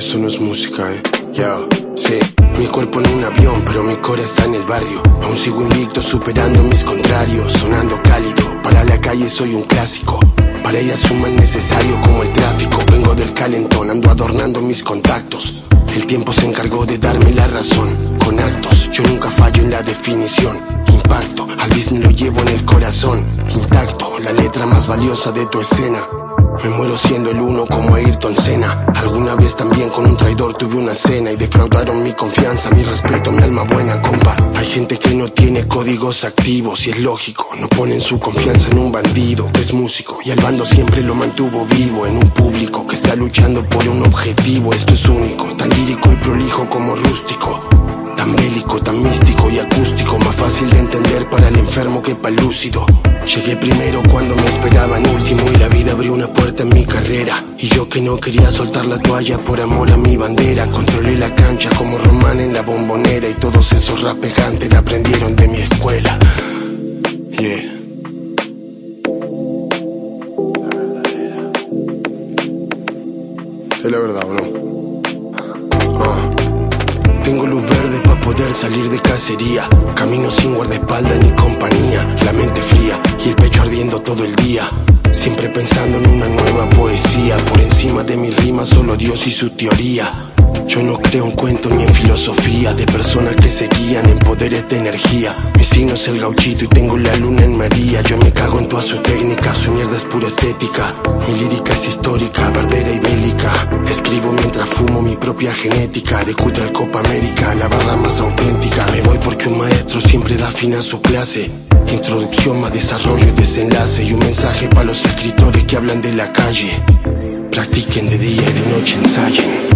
esto no es música, eh. Ya, sí. Mi cuerpo en un avión, pero mi cora está en el barrio. Aún sigo invicto, superando mis contrarios, sonando cálido. Para la calle soy un clásico. Para ella suma el necesario como el tráfico. Vengo del calentón, ando adornando mis contactos. El tiempo se encargó de darme la razón con actos. Yo nunca fallo en la definición. Impacto, al business lo llevo en el corazón. Intacto, la letra más valiosa de tu escena. Me muero siendo el uno como Ayrton Senna. Alguna vez también con un traidor tuve una cena y defraudaron mi confianza, mi respeto, mi alma buena, compa. Hay gente que no tiene códigos activos y es lógico. No ponen su confianza en un bandido que es músico y el bando siempre lo mantuvo vivo en un público que está luchando por un objetivo. Esto es único, tan lírico y prolijo como rústico. Tan bélico, tan místico y acústico, más fácil de entender para el enfermo que para el lúcido. Llegué primero cuando me esperaban que no quería soltar la toalla por amor a mi bandera. Controlé la cancha como Román en la bombonera y todos esos rapegantes la aprendieron de mi escuela. Yeah. Es la verdad o no? Ah. Tengo luz verde para poder salir de cacería. Camino sin guardaespaldas ni compañía. La mente fría y el pecho ardiendo todo el día. Siempre pensando en una nueva poesía. Por encima de mi rima, solo Dios y su teoría. Yo no creo en cuentos ni en filosofía de personas que se guían en poderes de energía. Mi signo es el gauchito y tengo la luna en María. Yo me cago en toda su técnica, su mierda es pura estética. Mi lírica es histórica, verdadera y bélica. Escribo mientras fumo mi propia genética. De Cutra al Copa América, la barra más auténtica. Porque un maestro siempre da fin a su clase. Introducción más desarrollo y desenlace. Y un mensaje para los escritores que hablan de la calle. Practiquen de día y de noche, ensayen.